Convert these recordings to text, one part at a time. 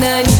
на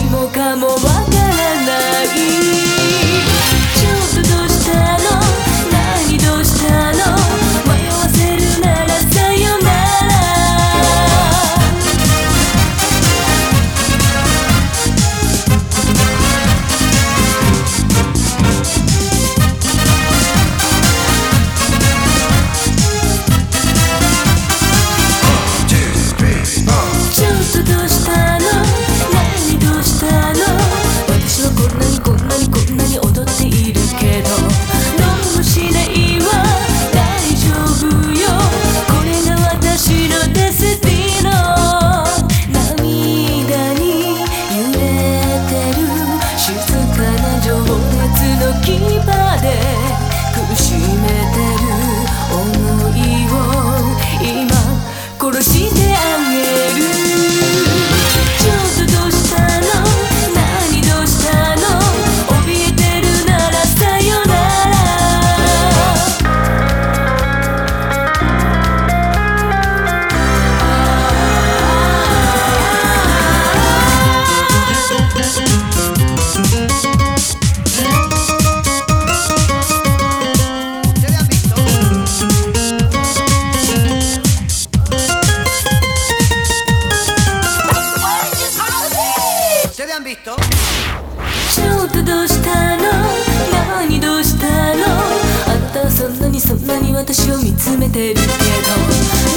にそんなに私を見つめてるけど。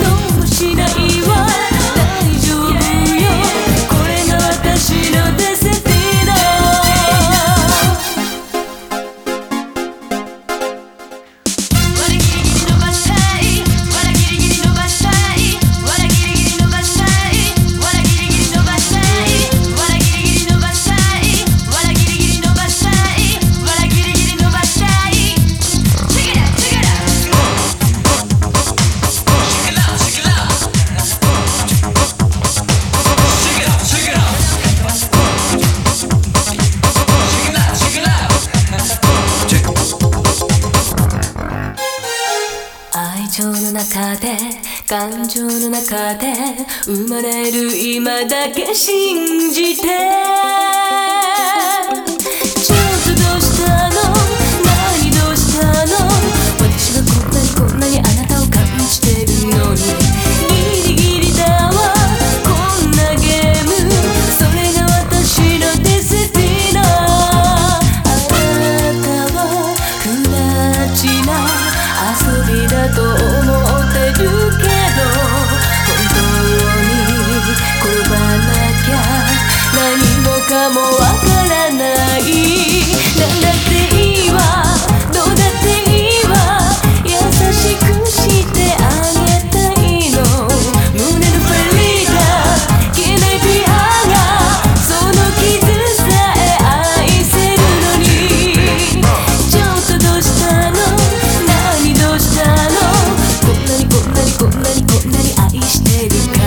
どうもしないわで感情の中で生まれる今だけ信じて。baby.